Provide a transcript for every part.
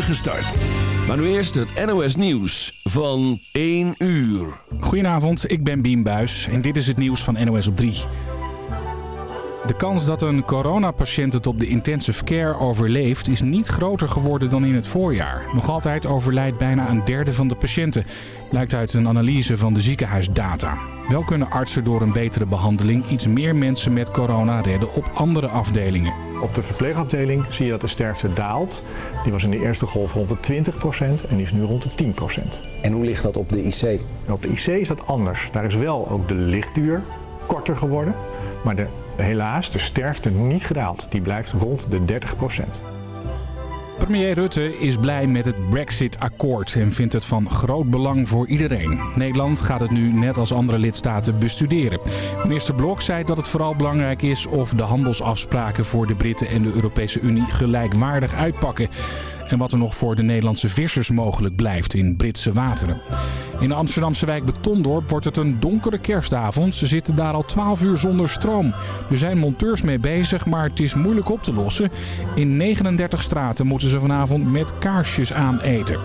spoedige start. Maar nu eerst het NOS Nieuws van 1 uur. Goedenavond, ik ben Bien Buis en dit is het nieuws van NOS op 3. De kans dat een coronapatiënt het op de intensive care overleeft is niet groter geworden dan in het voorjaar. Nog altijd overlijdt bijna een derde van de patiënten, blijkt uit een analyse van de ziekenhuisdata. Wel kunnen artsen door een betere behandeling iets meer mensen met corona redden op andere afdelingen. Op de verpleegafdeling zie je dat de sterfte daalt. Die was in de eerste golf rond de 20% en die is nu rond de 10%. En hoe ligt dat op de IC? Op de IC is dat anders. Daar is wel ook de lichtduur korter geworden. Maar de, helaas, de sterfte niet gedaald. Die blijft rond de 30%. Premier Rutte is blij met het Brexit-akkoord en vindt het van groot belang voor iedereen. Nederland gaat het nu net als andere lidstaten bestuderen. Minister Blok zei dat het vooral belangrijk is of de handelsafspraken voor de Britten en de Europese Unie gelijkwaardig uitpakken en wat er nog voor de Nederlandse vissers mogelijk blijft in Britse wateren. In de Amsterdamse wijk Betondorp wordt het een donkere kerstavond. Ze zitten daar al 12 uur zonder stroom. Er zijn monteurs mee bezig, maar het is moeilijk op te lossen. In 39 straten moeten ze vanavond met kaarsjes aan eten.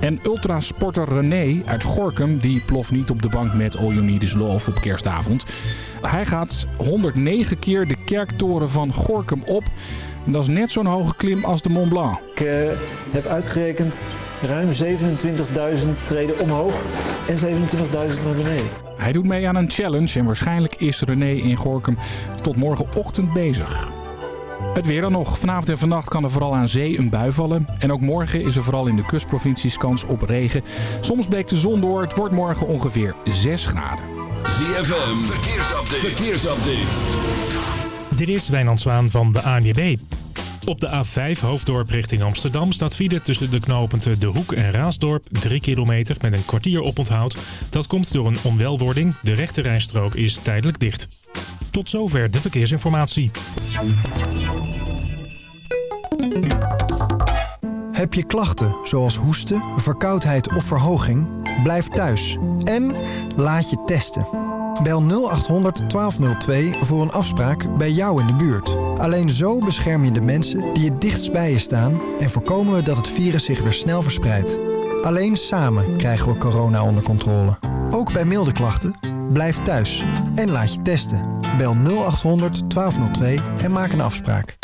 En ultrasporter René uit Gorkum, die ploft niet op de bank met All You Love op kerstavond. Hij gaat 109 keer de kerktoren van Gorkum op. En dat is net zo'n hoge klim als de Mont Blanc. Ik uh, heb uitgerekend ruim 27.000 treden omhoog en 27.000 naar beneden. Hij doet mee aan een challenge en waarschijnlijk is René in Gorkum tot morgenochtend bezig. Het weer dan nog. Vanavond en vannacht kan er vooral aan zee een bui vallen. En ook morgen is er vooral in de kustprovincies kans op regen. Soms breekt de zon door. Het wordt morgen ongeveer 6 graden. ZFM, verkeersupdate. verkeersupdate. Dit is Wijnand Zwaan van de ANWB. Op de A5 Hoofddorp richting Amsterdam staat file tussen de knooppunten De Hoek en Raasdorp 3 kilometer met een kwartier oponthoud. Dat komt door een onwelwording. De rechte rijstrook is tijdelijk dicht. Tot zover de verkeersinformatie. Heb je klachten zoals hoesten, verkoudheid of verhoging? Blijf thuis en laat je testen. Bel 0800 1202 voor een afspraak bij jou in de buurt. Alleen zo bescherm je de mensen die het dichtst bij je staan en voorkomen we dat het virus zich weer snel verspreidt. Alleen samen krijgen we corona onder controle. Ook bij milde klachten, blijf thuis en laat je testen. Bel 0800 1202 en maak een afspraak.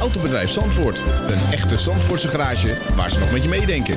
Autobedrijf Zandvoort. Een echte Zandvoortse garage waar ze nog met je meedenken.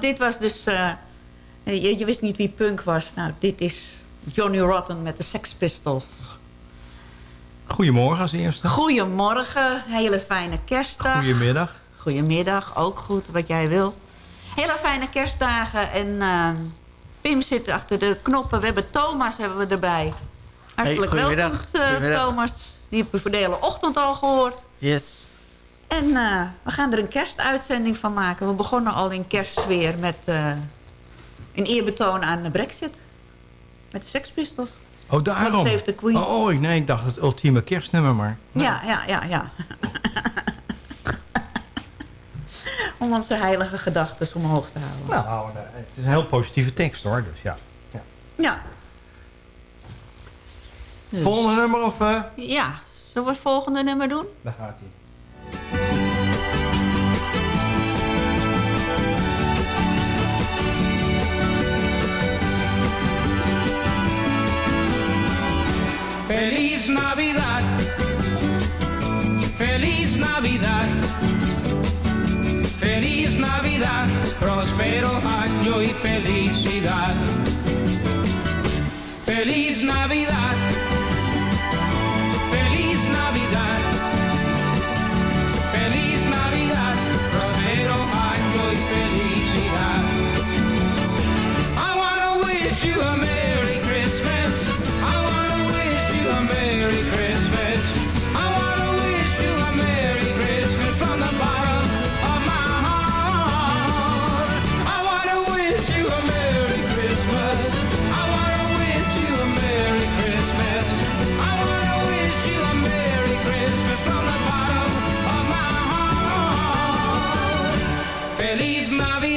Goed, dit was dus... eh, je, je wist niet wie punk was. Nou, dit is Johnny Rotten met de Sex Pistols. Goedemorgen als eerste. Goedemorgen, hele fijne kerstdag. Goedemiddag. Goedemiddag, ook goed, wat jij wil. Hele fijne kerstdagen en eh, Pim zit achter de knoppen. We hebben Thomas hebben we erbij. Hartelijk Hey, welkom, goedemiddag. eh. Thomas. Die hebben we voor de hele ochtend al gehoord. Yes. En eh, we gaan er een kerstuitzending van maken. We begonnen al in kerstsfeer met eh, een eerbetoon aan de brexit. Met de Sex Pistols. Oh, daarom. Save the Queen. Oh, oh, nee, ik dacht het ultieme kerstnummer, maar... Ja, ja, ja, ja. Om onze heilige gedachten omhoog te houden. Nou, eh, het is een heel positieve tekst, hoor. Dus ja. ja. Ja. Volgende nummer of... eh? Ja. Zullen we het volgende nummer doen? Daar gaat hij. Feliz Navidad. Feliz Navidad. Feliz Navidad. Próspero año y felicidad. Feliz Navidad.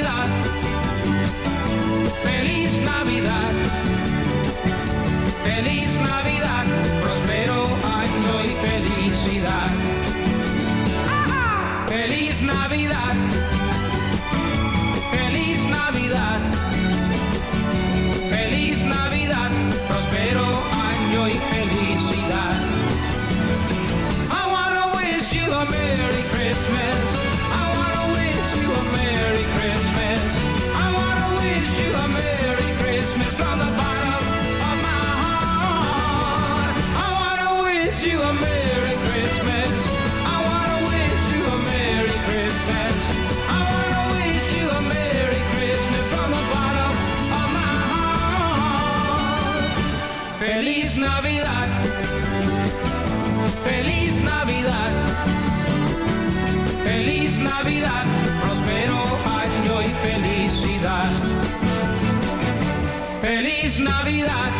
Navidad. Navidad.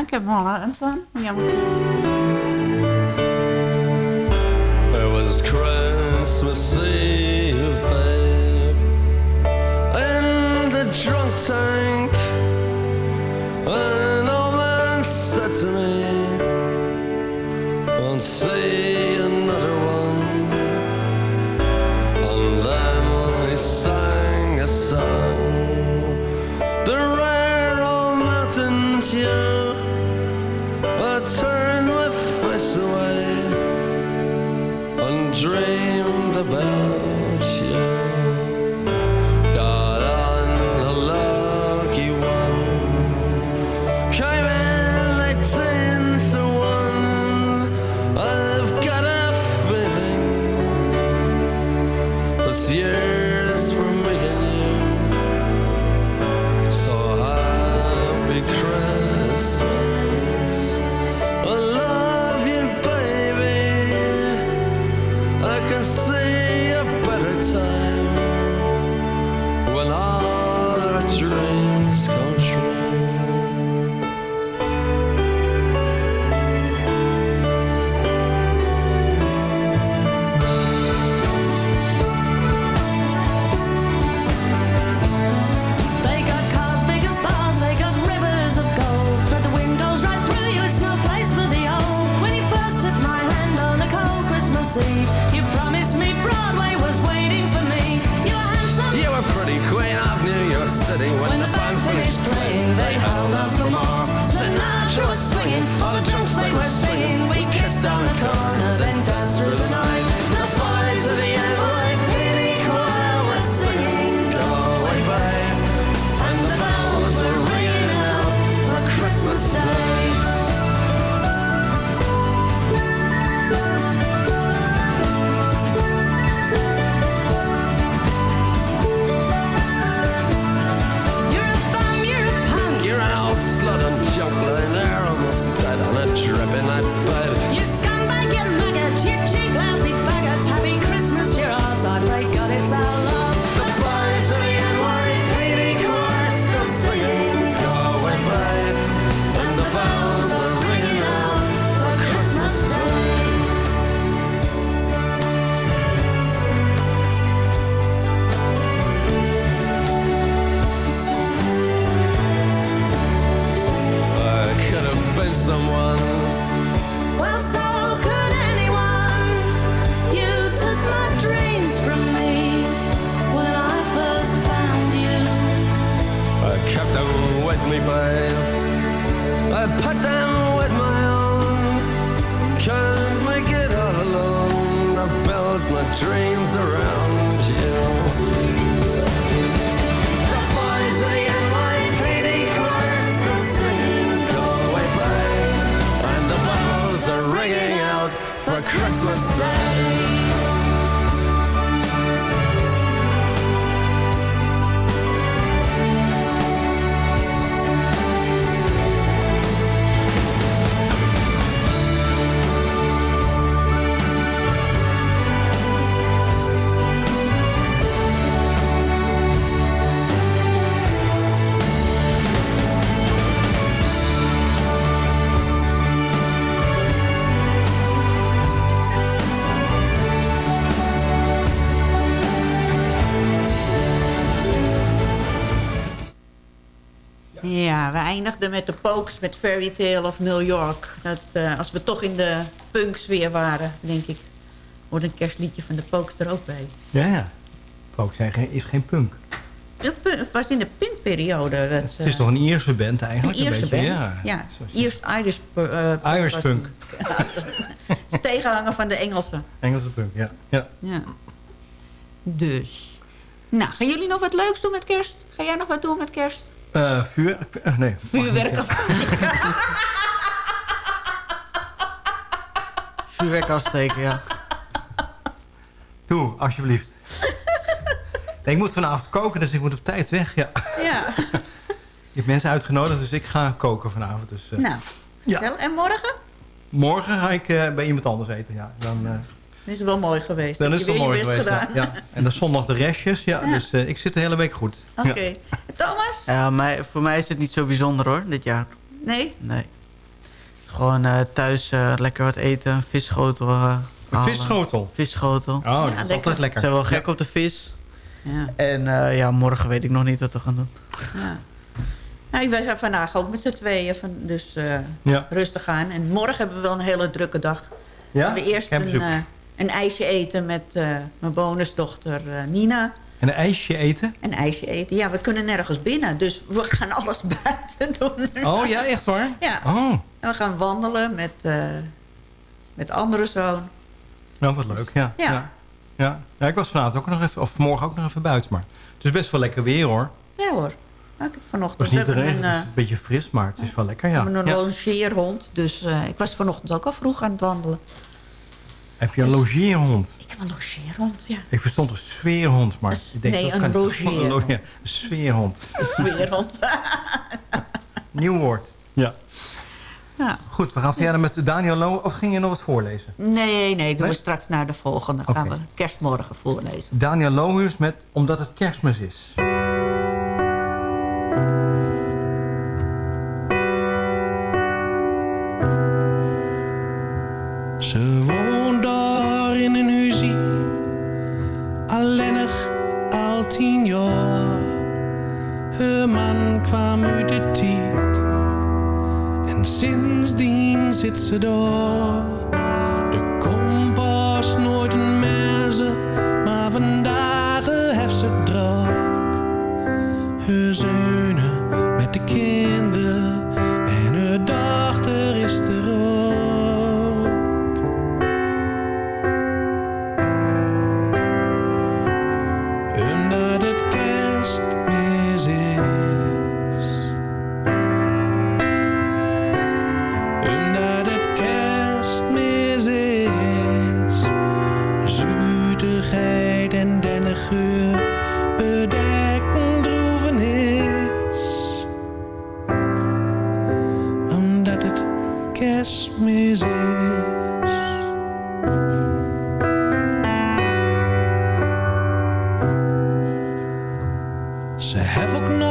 Ja, ik heb hem al aan staan. Ja, moet- It was Christmas Eve, Eindigden met de Pokes met Fairy Tale of New York. Dat, eh, als we toch in de punksfeer waren, denk ik... wordt een kerstliedje van de Pokes er ook bij. Ja, ja. Folk zijn geen- is geen punk. Het was in de punkperiode. Dat, Het is toch een Ierse band eigenlijk? Een Ierse beetje, band, Ja. ja. Ierst Irish, pu- eh, punk Irish. Het tegenhanger van de Engelsen. Engelse punk, ja. ja. Ja. Dus. Nou, gaan jullie nog wat leuks doen met kerst? Ga jij nog wat doen met kerst? Eh, vuur... eh, nee. Vuurwerk. Vuurwerk afsteken, ja. Doe, alsjeblieft. Nee, ik moet vanavond koken, dus ik moet op tijd weg. Ja. Ja. Je hebt mensen uitgenodigd, dus ik ga koken vanavond. Dus, eh, Nou, gezellig. En morgen? Morgen ga ik bij iemand anders eten. Ja. Dan, Dat is wel mooi geweest. dan Heb is je het wel weer mooi je best geweest. Ja. gedaan. Ja. En dan zondag de restjes. Ja, Ja. Dus eh, ik zit de hele week goed. Oké. Ja. Thomas? Ja, mij, voor mij is het niet zo bijzonder hoor, dit jaar. Nee? Nee. Gewoon eh, thuis eh, lekker wat eten, een visschotel eh, Een visschotel? Visschotel. Oh, dat is lekker. altijd lekker. Zijn wel gek Ja. op de vis. Ja. En eh, ja, morgen weet ik nog niet wat we gaan doen. Ja. Nou, wij zijn vandaag ook met z'n tweeën, van, dus eh, Ja. rustig aan. En morgen hebben we wel een hele drukke dag. Ja? We eerst een, een ijsje eten met eh, mijn bonusdochter eh, Nina. En een ijsje eten? Een ijsje eten. Ja, we kunnen nergens binnen, dus we gaan alles buiten doen. Oh ja, echt waar? Ja. Oh, En we gaan wandelen met, eh met andere zoon. nou wat leuk. Ja. Ja. Ja. Ja. ja, ik was vanavond ook nog even, of morgen ook nog even buiten. Maar het is best wel lekker weer hoor. Ja hoor. Ik heb Het vanochtend was niet te hebben we regen, een, het is een beetje fris, maar het is wel lekker. Ja. hebben een Ja. logeerhond. Dus ik was vanochtend ook al vroeg aan het wandelen. Heb je een logeerhond? Ik heb een logeerhond, ja. Ik verstond een sfeerhond, maar ik denk, nee, dat een kan. Een sfeerhond. Een sfeerhond. Nieuw woord. Ja. Nou, Goed, we gaan verder met Daniel Lo. Of ging je nog wat voorlezen? Nee, nee, doen we straks naar de volgende. Dan gaan we kerstmorgen voorlezen. Daniel Lohuus met Omdat het kerstmis is. En sindsdien zit ze door. De kompas nooit een ze, maar vandaag heeft ze het druk. Ze hebben ook nog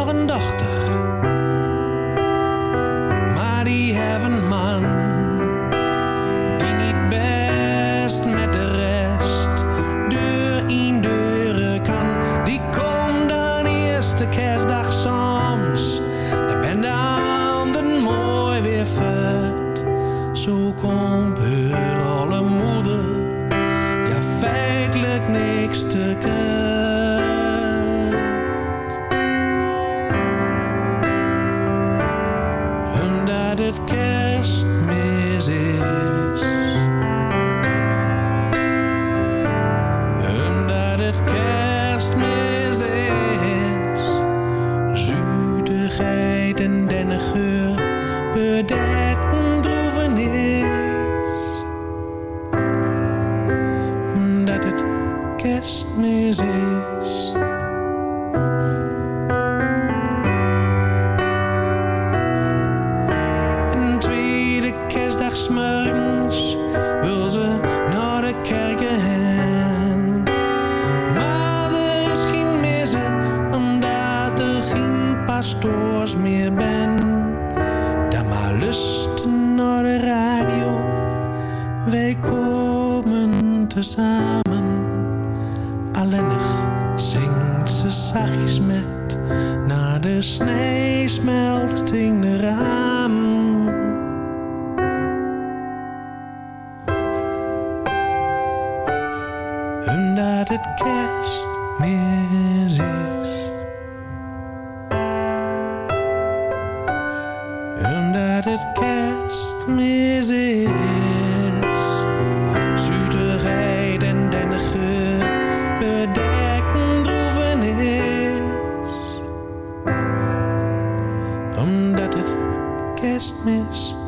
miss.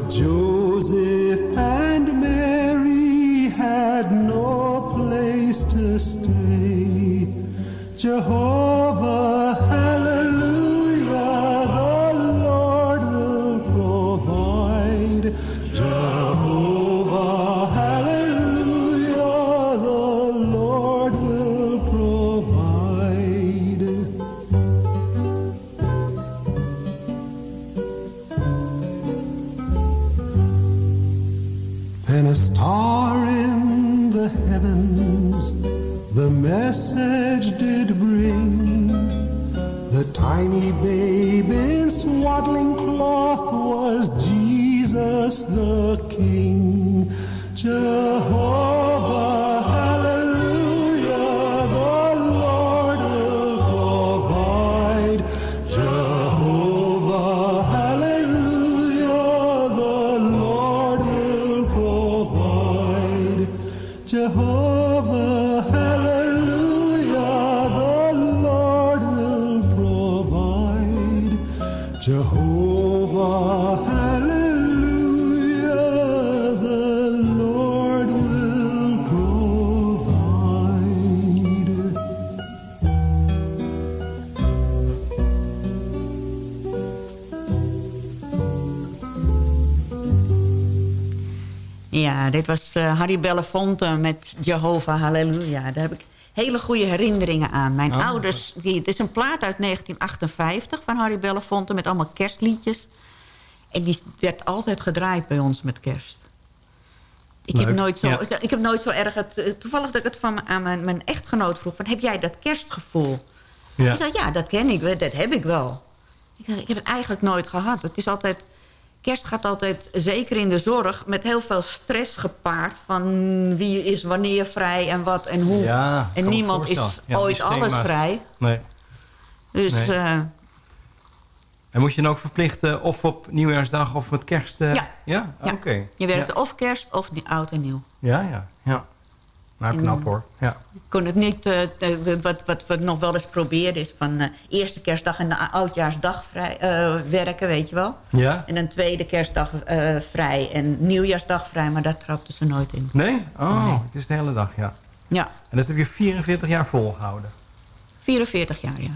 But Joseph and Mary had no place to stay. Jehovah. Harry Belafonte met Jehovah Halleluja. Daar heb ik hele goede herinneringen aan. Mijn Oh. ouders, die, het is een plaat uit 1958 van Harry Belafonte... met allemaal kerstliedjes. En die werd altijd gedraaid bij ons met kerst. Ik heb, nooit zo, ja. ik heb nooit zo erg... Het, eh, toevallig dat ik het van, aan mijn, mijn echtgenoot vroeg... Van, heb jij dat kerstgevoel? Ja. Ik zei, ja, dat ken ik, dat heb ik wel. Ik, ik heb het eigenlijk nooit gehad. Het is altijd... Kerst gaat altijd, zeker in de zorg, met heel veel stress gepaard. Van wie is wanneer vrij en wat en hoe. Ja, en niemand is. Ja, ooit alles vrij. Nee. Dus Nee. eh, En moet je dan ook verplichten of op nieuwjaarsdag of met kerst? eh, Ja. Ja? ja, Oké. je werkt of kerst of oud en nieuw. ja, ja, ja. Nou, knap hoor. Ja. Ik kon het niet, eh, de- wat, wat we nog wel eens proberen is van eh, eerste kerstdag en de oudjaarsdag vrij, eh, werken, weet je wel. Ja? En dan tweede kerstdag eh, vrij en nieuwjaarsdag vrij, maar daar trapten ze nooit in. Nee? Oh, Nee. het is de hele dag, ja. Ja, En dat heb je 44 jaar volgehouden. 44 jaar, ja.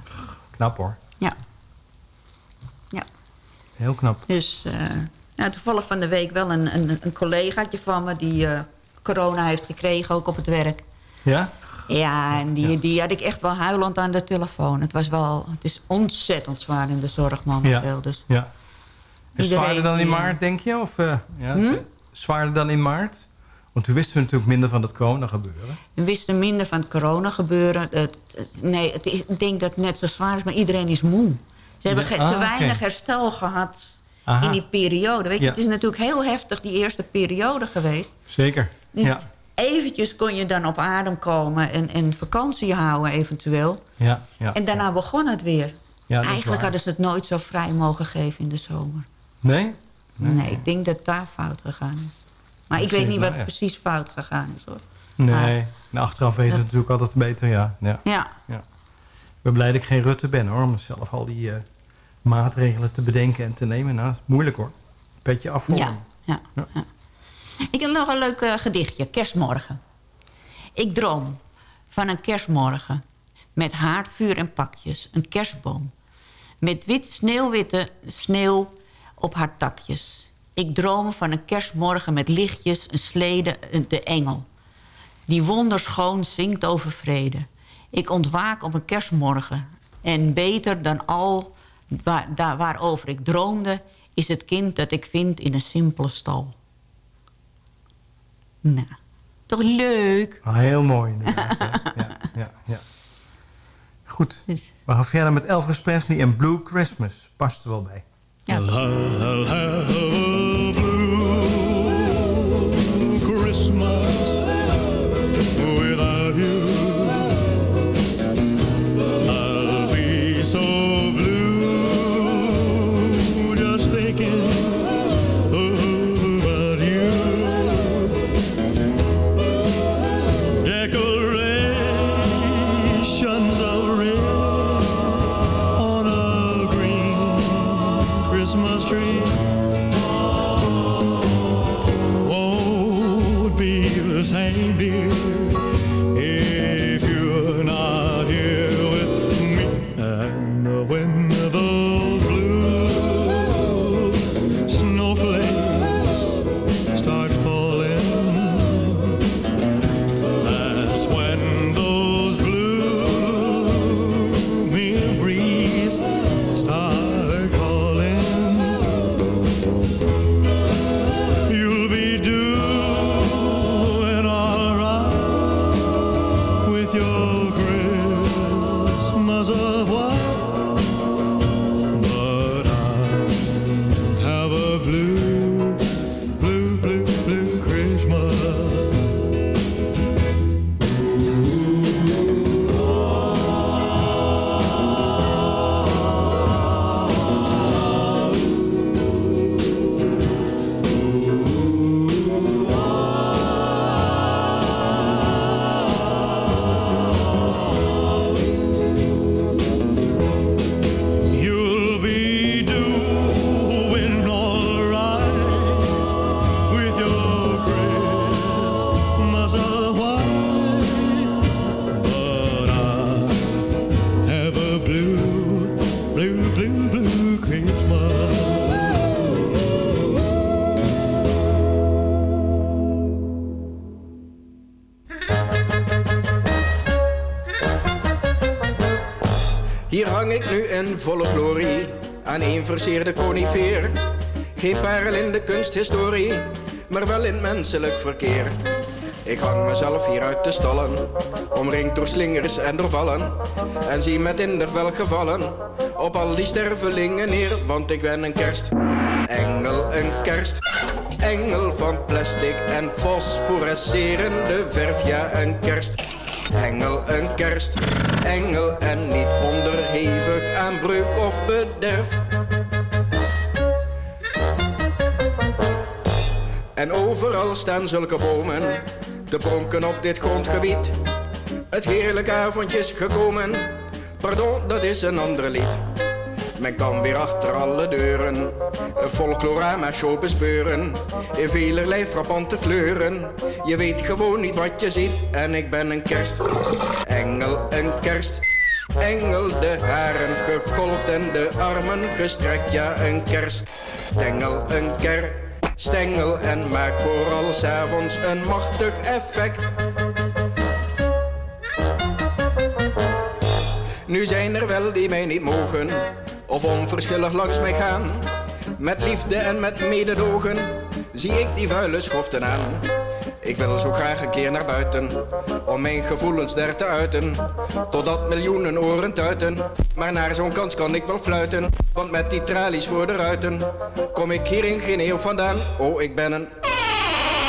Knap hoor. Ja. Ja. Heel knap. Dus eh, nou, toevallig van de week wel een, een, een collegaatje van me... die eh, corona heeft gekregen, ook op het werk. Ja? Ja, en die, die had ik echt wel huilend aan de telefoon. Het, was wel, het is ontzettend zwaar in de zorg momenteel. Ja. Dus ja. Iedereen zwaarder dan in maart, denk je? Of, eh, ja, Hm? Zwaarder dan in maart? Want toen wisten we natuurlijk minder van het corona gebeuren. we wisten minder van het corona gebeuren. Het, het- nee, het is, ik denk dat het net zo zwaar is, maar iedereen is moe. Ze hebben Ja, ah, te weinig herstel gehad Aha. in die periode. Weet je, Ja. Het is natuurlijk heel heftig die eerste periode geweest. Zeker. Dus Ja. eventjes kon je dan op adem komen en, en vakantie houden eventueel. Ja, ja. en daarna begon het weer. Eigenlijk hadden ze het nooit zo vrij mogen geven in de zomer. Nee? Nee, ik denk dat daar fout gegaan is. Maar ik weet niet wat precies fout gegaan is hoor. Nee. Nou, achteraf weten we dat- natuurlijk altijd beter, ja. ja. Ja. Ik ben blij dat ik geen Rutte ben, hoor. Om zelf al die eh, maatregelen te bedenken en te nemen. Nou, moeilijk, hoor. Petje af voor ja, ja. Ik heb nog een leuk eh, gedichtje. Kerstmorgen. Ik droom van een kerstmorgen. Met haardvuur en pakjes. Een kerstboom. Met wit sneeuwwitte sneeuw op haar takjes. Ik droom van een kerstmorgen met lichtjes, een slede, een- de engel. Die wonderschoon zingt over vrede. Ik ontwaak op een kerstmorgen. En beter dan al daar waarover ik droomde... is het kind dat ik vind in een simpele stal. Nou, toch leuk? Ah, heel mooi, inderdaad. ja. Ja, ja. Goed. Dus- We gaan verder met Elvis Presley en Blue Christmas. Past er wel bij. Ja, of what aan een verseerde conifeer. Geen parel in de kunsthistorie, maar wel in menselijk verkeer. Ik hang mezelf hier uit de stallen, omringd door slingers en door ballen. En zie met inder welgevallen op al die stervelingen neer, want ik ben een kerst. Engel, een kerst. Engel van plastic en fosforescerende verf, ja een kerst. Engel, een kerst. Engel en niet onderhevig aan breuk of bederf. Overal staan zulke bomen te pronken op dit grondgebied. Het heerlijke avondje is gekomen, pardon, dat is een ander lied. Men kan weer achter alle deuren een folklorama show bespeuren. In velerlei frappante kleuren. Je weet gewoon niet wat je ziet en ik ben een kerst. Engel, een kerst. Engel, de haren gegolfd en de armen gestrekt. Ja, een kerst. Stengel, een ker. Stengel en maak vooral s'avonds een machtig effect. Nu zijn er wel die mij niet mogen of onverschillig langs mij gaan. Met liefde en met mededogen zie ik die vuile schoften aan. Ik wil zo graag een keer naar buiten om mijn gevoelens daar te uiten. Totdat miljoenen oren tuiten. Maar naar zo'n kans kan ik wel fluiten. Want met die tralies voor de ruiten kom ik hier in geen eeuw vandaan. Oh, ik ben een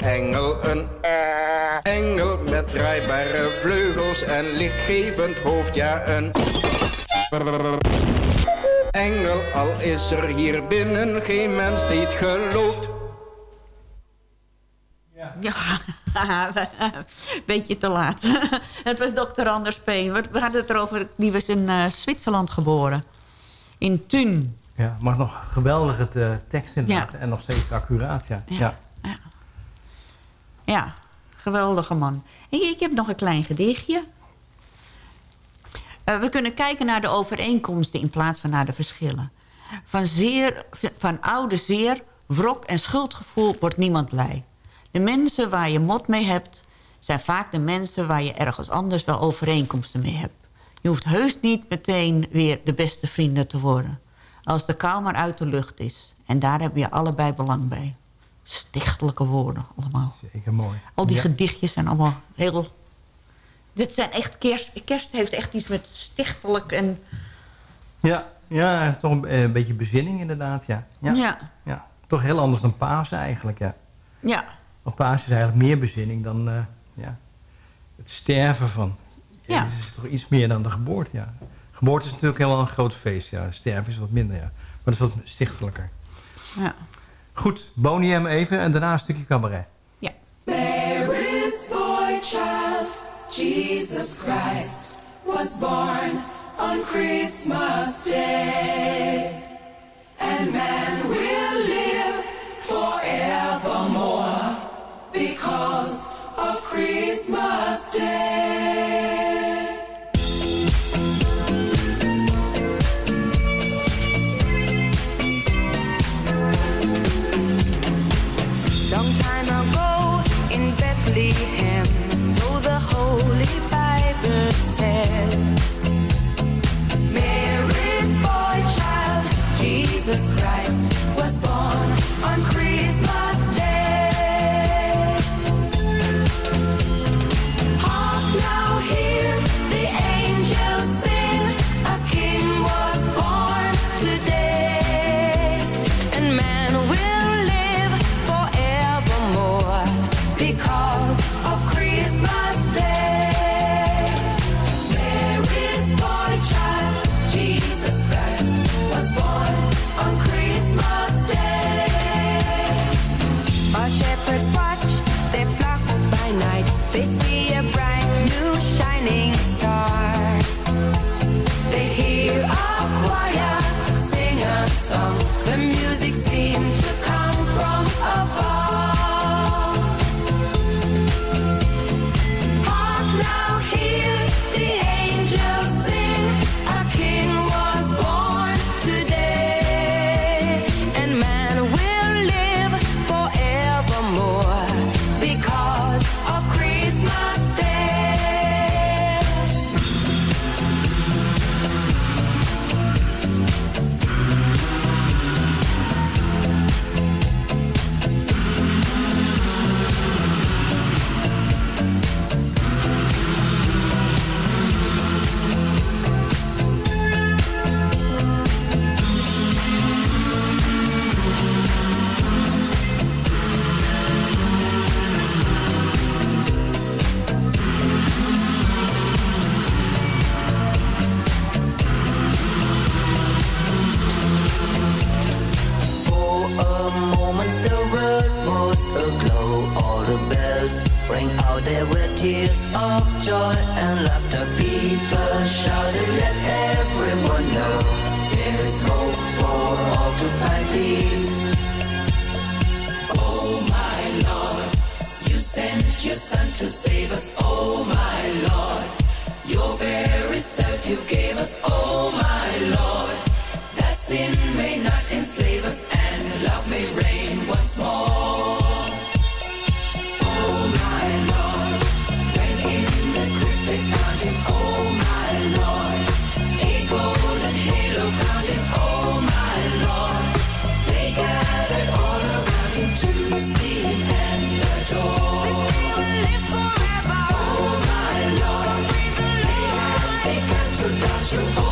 engel, een engel met draaibare vleugels en lichtgevend hoofd. Ja, een engel, al is er hier binnen geen mens die het gelooft. Ja, beetje te laat. het was dokter Anders Peen. We hadden het erover, die was in eh, Zwitserland geboren. In Thun. Ja, maar nog geweldige eh, tekst inderdaad. En nog steeds accuraat, ja. Ja. ja. Ja, geweldige man. En ik heb nog een klein gedichtje. Eh, we kunnen kijken naar de overeenkomsten in plaats van naar de verschillen. Van, zeer, van oude zeer, wrok en schuldgevoel wordt niemand blij. De mensen waar je mot mee hebt... zijn vaak de mensen waar je ergens anders wel overeenkomsten mee hebt. Je hoeft heus niet meteen weer de beste vrienden te worden. Als de kou maar uit de lucht is. En daar heb je allebei belang bij. Stichtelijke woorden allemaal. Zeker mooi. Al die Ja. gedichtjes zijn allemaal heel... Dit zijn echt kerst... Kerst heeft echt iets met stichtelijk en... Ja, ja toch een, eh, een beetje bezinning inderdaad, ja. Ja. Ja. ja. Toch heel anders dan Pasen eigenlijk, ja. Ja. Want Pasen is eigenlijk meer bezinning dan eh, ja, het sterven van. Ja. Het is toch iets meer dan de geboorte, ja. Geboorte is natuurlijk helemaal een groot feest, ja. Sterven is wat minder, ja. Maar dat is wat stichtelijker. Ja. Goed, Boney M even en daarna een stukje cabaret. Mary's boy child, Jesus Christ, was born on Christmas Day. And man will because of Christmas Day. Oh.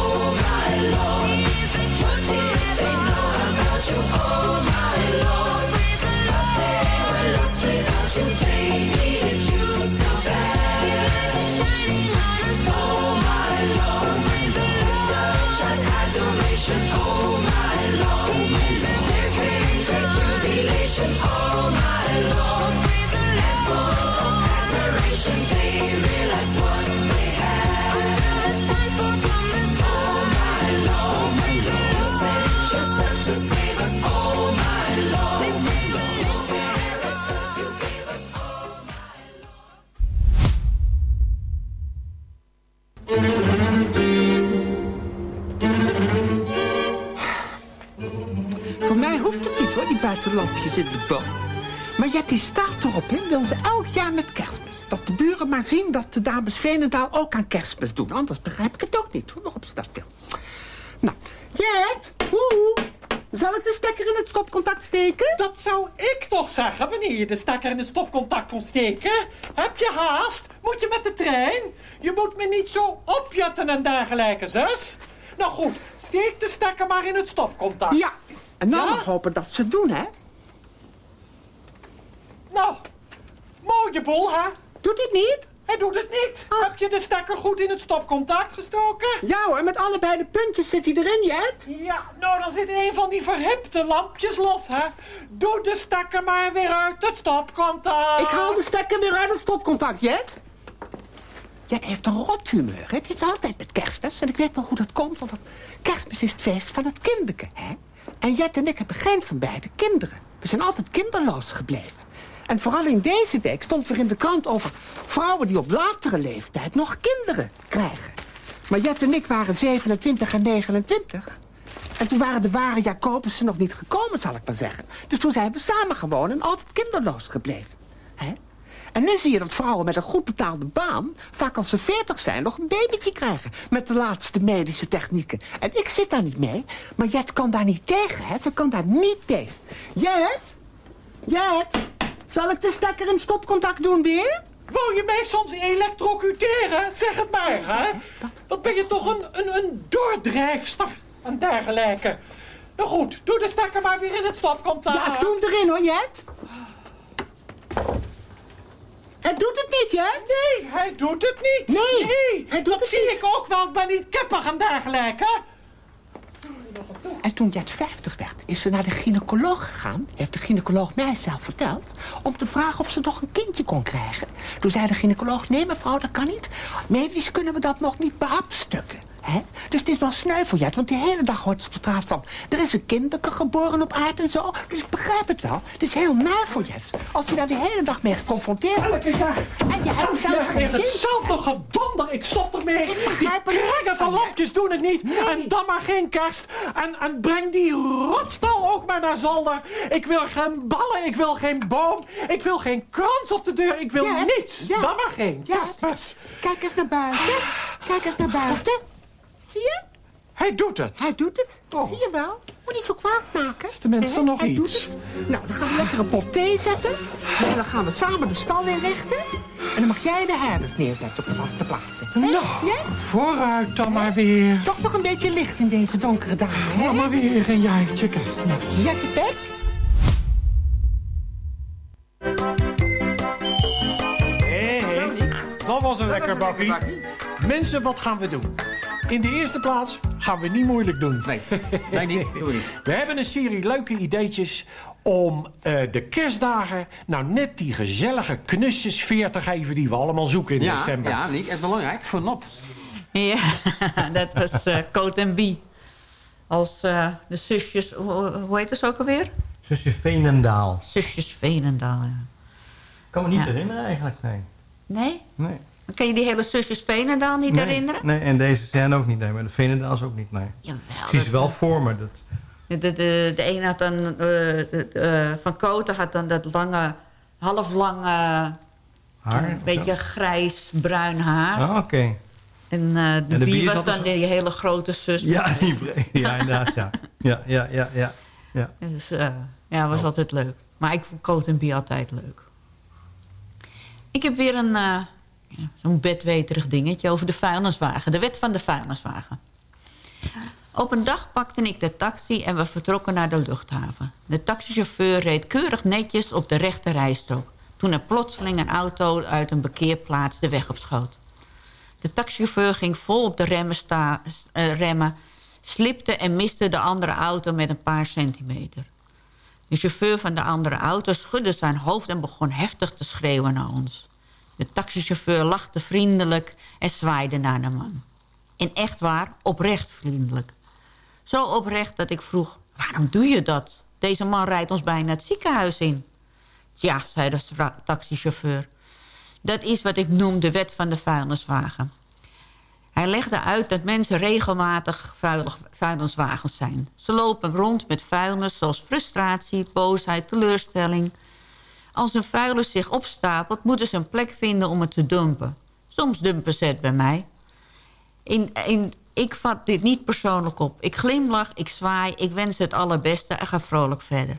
Hoor, die buitenlampjes in de boom. Maar Jetty staat erop in, wil ze elk jaar met kerstmis. Dat de buren maar zien dat de dames Veenendaal ook aan kerstmis doen. Anders begrijp ik het ook niet, hoe waarop ze dat wil. Nou, Jet, woe, zal ik de stekker in het stopcontact steken? Dat zou ik toch zeggen wanneer je de stekker in het stopcontact kon steken. Heb je haast? Moet je met de trein? Je moet me niet zo opjetten en dergelijke, zus. Nou goed, steek de stekker maar in het stopcontact. Ja, en nou maar hopen dat ze het doen, hè? Nou, mooie boel, hè? Doet het niet? Hij doet het niet. Heb je de stekker goed in het stopcontact gestoken? Ja hoor, met allebei de puntjes zit hij erin, Jet. Ja, nou dan zit een van die verhipte lampjes los, hè? Doe de stekker maar weer uit het stopcontact. Ik haal de stekker weer uit het stopcontact, Jet. Jet heeft een rot humeur, hè? Het is altijd met kerstmis. En ik weet wel hoe dat komt, want kerstmis is het feest van het kinderke, hè? En Jet en ik hebben geen van beide kinderen. We zijn altijd kinderloos gebleven. En vooral in deze week stond weer in de krant over vrouwen die op latere leeftijd nog kinderen krijgen. Maar Jet en ik waren 27 en 29. En toen waren de ware Jacobussen nog niet gekomen, zal ik maar zeggen. Dus toen zijn we samen gewoon en altijd kinderloos gebleven. Hè? En nu zie je dat vrouwen met een goed betaalde baan... vaak als ze 40 zijn nog een babytje krijgen... met de laatste medische technieken. En ik zit daar niet mee, maar Jet kan daar niet tegen, hè? Ze kan daar niet tegen. Jet? Jet? Zal ik de stekker in stopcontact doen weer? Wil je mij soms elektrocuteren? Zeg het maar, hè? Wat ben je toch een, een, een doordrijfster en dergelijke. Nou goed, doe de stekker maar weer in het stopcontact. Ja, ik doe hem erin hoor, Jet. Het doet het niet, Jet? Nee, hij doet het niet. Nee, hij doet dat het zie niet. ik ook wel. Ik ben niet kippig en dergelijke. En toen Jet 50 werd, is ze naar de gynaecoloog gegaan. Heeft de gynaecoloog mij zelf verteld. Om te vragen of ze nog een kindje kon krijgen. Toen zei de gynaecoloog, nee mevrouw, dat kan niet. Medisch kunnen we dat nog niet beapstukken. Hè? Dus het is wel sneu voor Jet, want de hele dag hoort ze op straat van... er is een kinderke geboren op aard en zo. Dus ik begrijp het wel. Het is heel naar voor Jet. Als je daar de hele dag mee geconfronteerd wordt. En je hebt zelf geen Het kind. zelf nog gedonder. Ik stop ermee. Die er niks kringen van van, lampjes doen het niet. En dan maar geen kerst. En, en breng die rotstal ook maar naar zolder. Ik wil geen ballen. Ik wil geen boom. Ik wil geen krans op de deur. Ik wil niets. Dan maar geen kerstmis. Kijk eens naar buiten. Kijk eens naar buiten. Zie je? Hij doet het. Hij doet het. Zie je wel? Moet niet zo kwaad maken. Is tenminste nog hij iets. Doet het. Nou, dan gaan we lekker een pot thee zetten. En dan gaan we samen de stal inrichten. En dan mag jij de herders neerzetten op de vaste plaatsen. Nou, Ja? vooruit dan maar weer. Toch nog een beetje licht in deze donkere dagen, hè? Dan maar weer een jaartje kerstmis. Jettepek? Hé, hé, dat was een lekker bakkie. Mensen, wat gaan we doen? In de eerste plaats gaan we niet moeilijk doen. Nee, nee niet. Doen we niet. We hebben een serie leuke ideetjes om eh, de kerstdagen nou net die gezellige knussensfeer te geven... die we allemaal zoeken in Ja, december. ja, Niek, het is belangrijk. Vanop. Ja, dat was eh Coat en Bie. Als eh, de zusjes, hoe, hoe heet ze ook alweer? Zusje Veenendaal. Zusjes Veenendaal, ja. Ik kan me niet Ja. herinneren eigenlijk, nee. Nee? Nee. Kan je die hele zusjes Veenendaal niet nee, herinneren? Nee, en deze zijn ook niet, nee. Maar de Veenendaals ook niet, nee. Jawel. Die is wel voor me. Dat, De, de, de, de een had dan, de- eh, van Koten had dan dat lange, half lange, haar? een beetje grijs-bruin haar. Ah, oké. En eh, de, de Bie Bie is was dan die hele grote zus. Ja, die ja, inderdaad, ja. Ja, ja, ja, ja. ja. Dus ja, was altijd leuk. Maar ik vond Coat en Bie altijd leuk. Ik heb weer een zo'n bedweterig dingetje over de vuilniswagen. De wet van de vuilniswagen. Op een dag pakte ik de taxi en we vertrokken naar de luchthaven. De taxichauffeur reed keurig netjes op de rechte rijstrook... toen er plotseling een auto uit een parkeerplaats de weg op schoot. De taxichauffeur ging vol op de remmen, sta, eh, remmen slipte en miste de andere auto met een paar centimeter. De chauffeur van de andere auto schudde zijn hoofd en begon heftig te schreeuwen naar ons. De taxichauffeur lachte vriendelijk en zwaaide naar de man. En echt waar, oprecht vriendelijk. Zo oprecht dat ik vroeg, waarom doe je dat? Deze man rijdt ons bijna het ziekenhuis in. Ja, zei de taxichauffeur. Dat is wat ik noem de wet van de vuilniswagen. Hij legde uit dat mensen regelmatig vuil- vuilniswagens zijn. Ze lopen rond met vuilnis zoals frustratie, boosheid, teleurstelling. Als een vuilnis zich opstapelt, moeten ze een plek vinden om het te dumpen. Soms dumpen ze het bij mij. Ik vat dit niet persoonlijk op. Ik glimlach, ik zwaai, ik wens het allerbeste en ga vrolijk verder.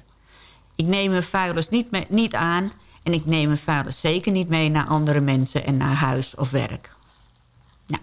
Ik neem mijn vuilnis niet, niet aan... en ik neem mijn vuilnis zeker niet mee naar andere mensen... en naar huis of werk. Nou,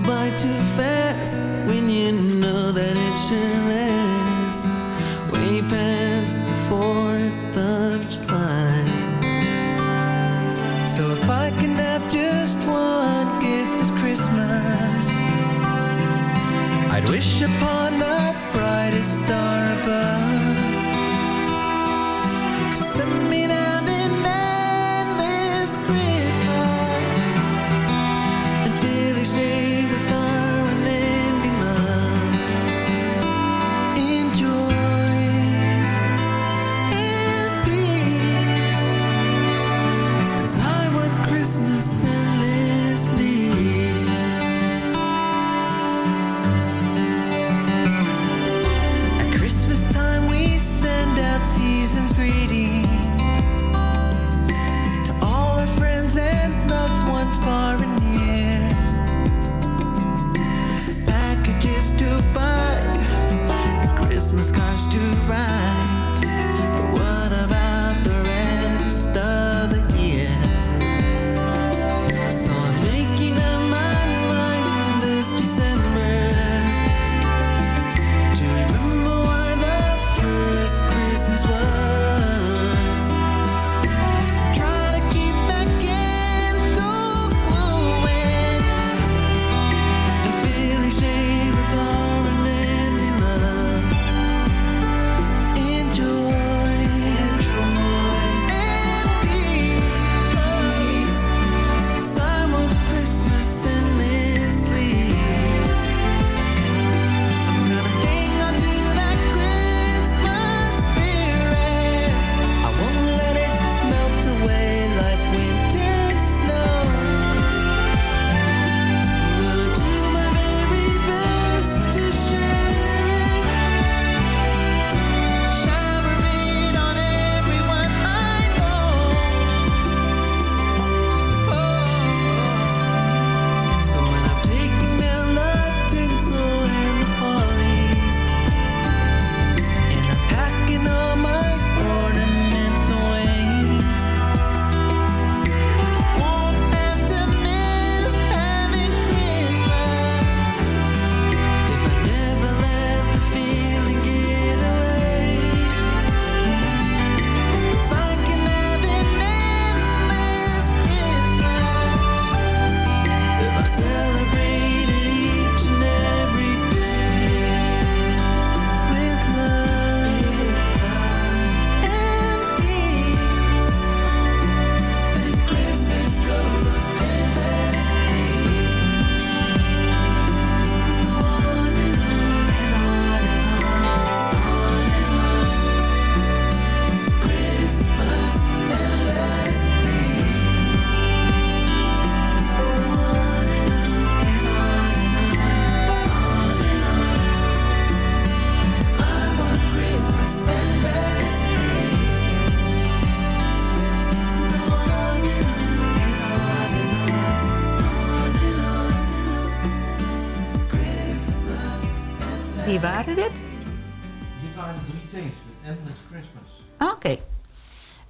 by too fast when you know that it should last way past the 4th of July. So if I can have just one gift this Christmas, I'd wish upon the brightest star above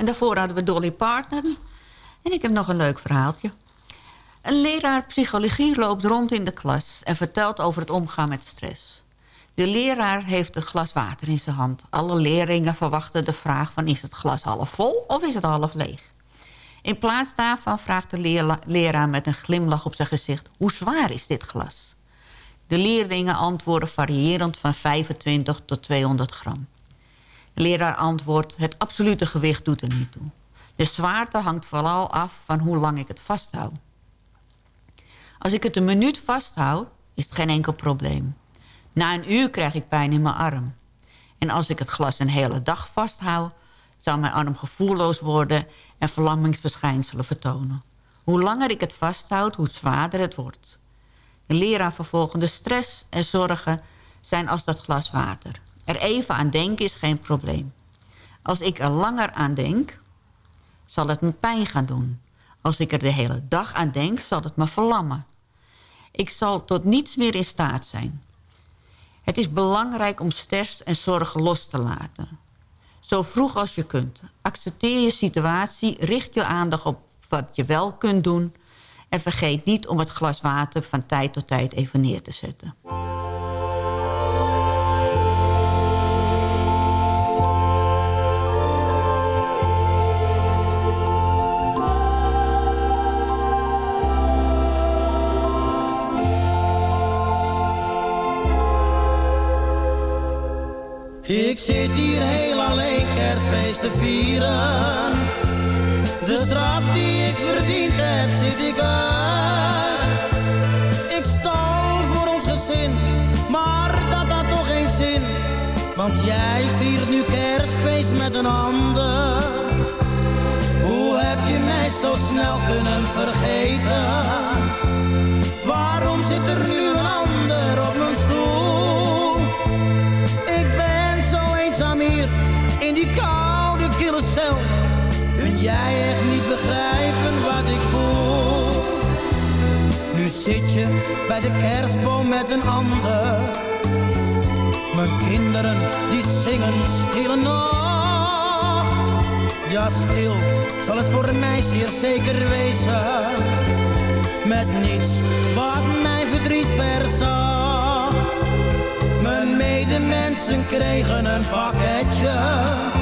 En daarvoor hadden we Dolly Parton. En ik heb nog een leuk verhaaltje. Een leraar psychologie loopt rond in de klas... en vertelt over het omgaan met stress. De leraar heeft een glas water in zijn hand. Alle leerlingen verwachten de vraag van... is het glas half vol of is het half leeg? In plaats daarvan vraagt de leraar met een glimlach op zijn gezicht... hoe zwaar is dit glas? De leerlingen antwoorden variërend van 25 tot 200 gram. Leraar antwoordt, het absolute gewicht doet er niet toe. De zwaarte hangt vooral af van hoe lang ik het vasthoud. Als ik het een minuut vasthoud, is het geen enkel probleem. Na een uur krijg ik pijn in mijn arm. En als ik het glas een hele dag vasthoud... zou mijn arm gevoelloos worden en verlammingsverschijnselen vertonen. Hoe langer ik het vasthoud, hoe zwaarder het wordt. De leraar vervolgende stress en zorgen zijn als dat glas water. Er even aan denken is geen probleem. Als ik er langer aan denk, zal het me pijn gaan doen. Als ik er de hele dag aan denk, zal het me verlammen. Ik zal tot niets meer in staat zijn. Het is belangrijk om stress en zorgen los te laten. Zo vroeg als je kunt. Accepteer je situatie, richt je aandacht op wat je wel kunt doen... En vergeet niet om het glas water van tijd tot tijd even neer te zetten. Ik zit hier heel alleen kerstfeest te vieren. De straf die ik verdiend heb, zit ik uit. Ik stal voor ons gezin, maar dat had toch geen zin. Want jij viert nu kerstfeest met een ander. Hoe heb je mij zo snel kunnen vergeten? Waarom zit er nu jij echt niet begrijpen wat ik voel? Nu zit je bij de kerstboom met een ander. Mijn kinderen die zingen stille nacht. Ja, stil zal het voor mij zeer zeker wezen. Met niets wat mijn verdriet verzacht. Mijn medemensen kregen een pakketje.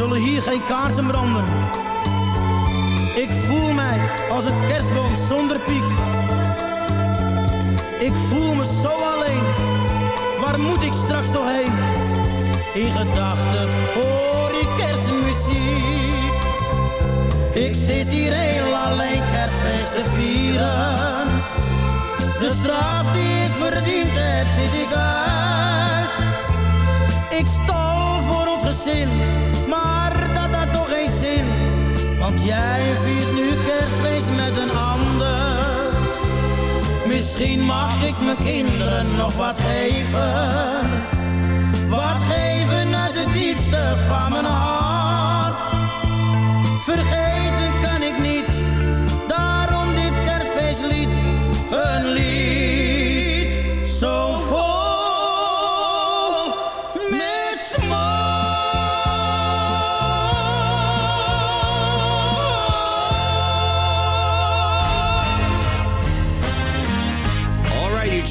Zullen hier geen kaarsen branden. Ik voel mij als een kerstboom zonder piek. Ik voel me zo alleen, waar moet ik straks nog heen? In gedachten hoor ik kerstmuziek. Ik zit hier heel alleen kerstfeest te vieren. De straf die ik verdiend heb, zit ik uit. Ik stal voor ons gezin, Want jij viert nu kerstfeest met een ander. Misschien mag ik mijn kinderen nog wat geven. Wat geven uit het diepste van mijn hart.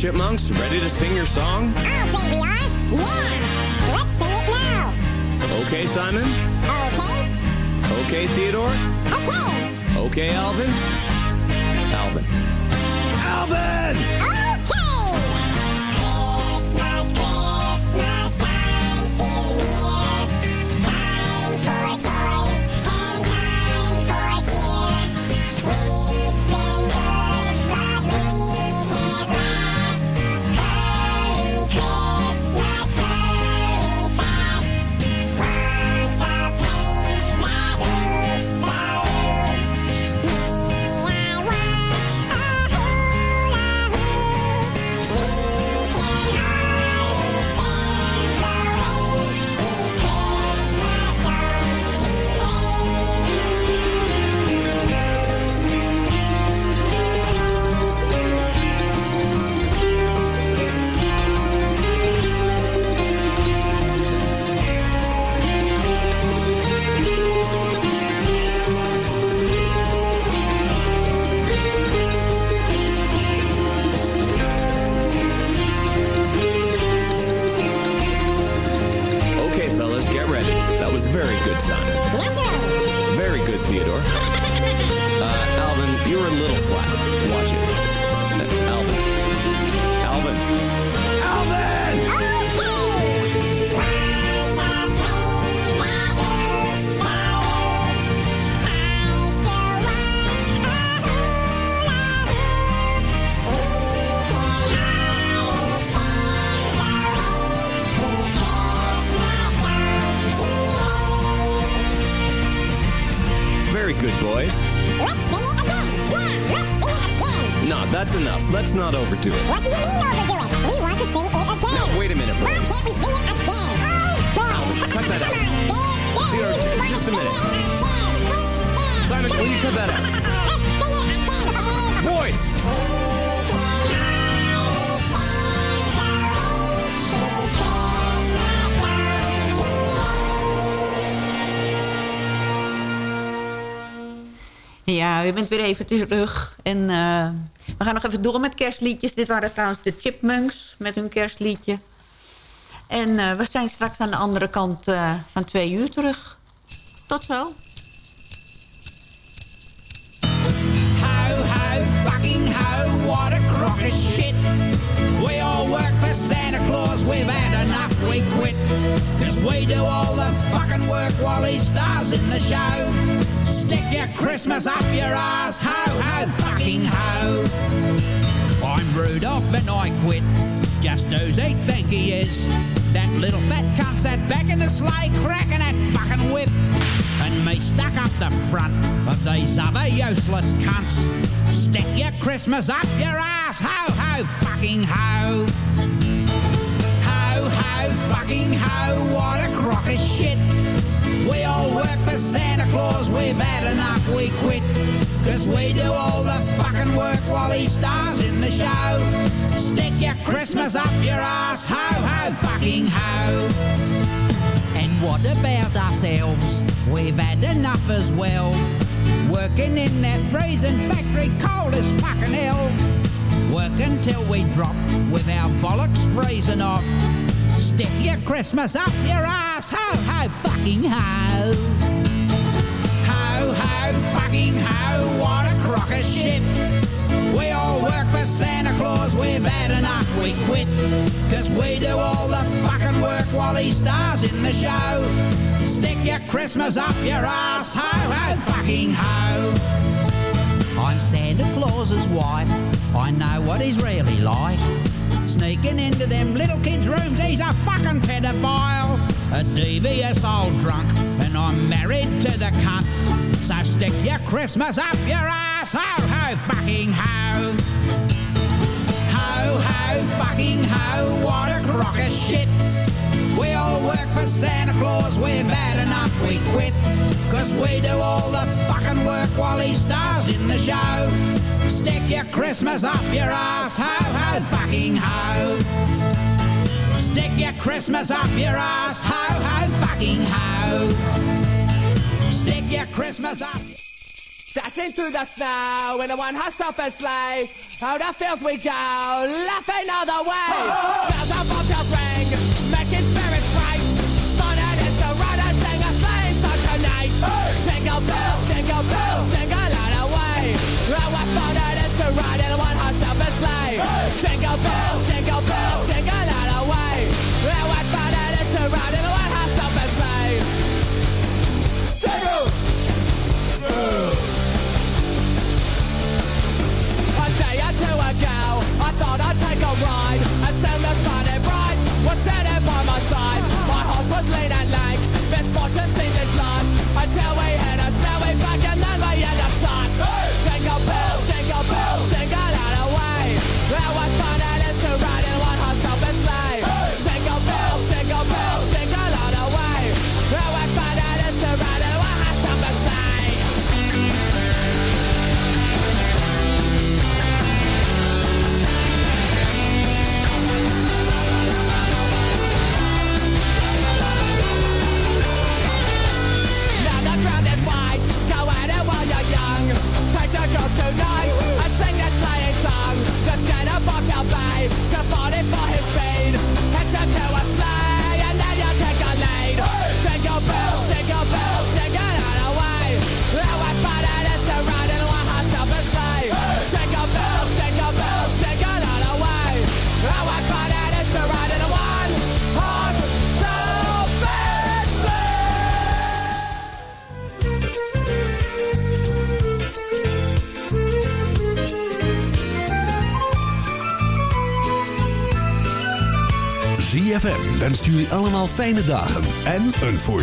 Chipmunks, ready to sing your song? Oh, say we are? Yeah! Let's sing it now! Okay, Simon? Okay? Okay, Theodore? Okay! Okay? Alvin. Weer even terug. En eh, we gaan nog even door met kerstliedjes. Dit waren trouwens de Chipmunks met hun kerstliedje. En eh, we zijn straks aan de andere kant eh, van twee uur terug. Tot zo. Ho, ho, fucking ho, what a crock of shit. We all work for Santa Claus, we quit. Cause we do all the fucking work while he stars in the show. Stick your Christmas up your ass, ho, ho, fucking ho. I'm Rudolph and I quit. Just who's he think he is? That little fat cunt sat back in the sleigh cracking that fucking whip. And me stuck up the front of these other useless cunts. Stick your Christmas up your ass, ho ho fucking ho. Fucking ho, what a crock of shit. We all work for Santa Claus, we've had enough, we quit. Cause we do all the fucking work while he stars in the show. Stick your Christmas up your ass, ho ho fucking ho. And what about ourselves? We've had enough as well. Working in that freezing factory cold as fucking hell. Work until we drop with our bollocks freezing off. Stick your Christmas up your ass, ho ho fucking ho. Ho ho fucking ho, what a crock of shit. We all work for Santa Claus, we've had enough, we quit. Cause we do all the fucking work while he stars in the show. Stick your Christmas up your ass, ho ho fucking ho. I'm Santa Claus's wife, I know what he's really like. Sneaking into them little kids' rooms, he's a fucking pedophile. A devious old drunk, and I'm married to the cunt. So stick your Christmas up your ass, ho ho fucking ho. Ho ho fucking ho, what a crock of shit. We all work for Santa Claus, we've had enough, we quit. Cause we do all the fucking work while he stars in the show. Stick your Christmas up your ass, ho ho fucking ho. Stick your Christmas up your ass, ho ho fucking ho. Stick your Christmas up. Dashing through the snow in a one horse open sleigh. Oh, the fields we go, laughing all the way. Bells on bobtails Spartans in this life. 3FM wenst allemaal fijne dagen en een voorzitter.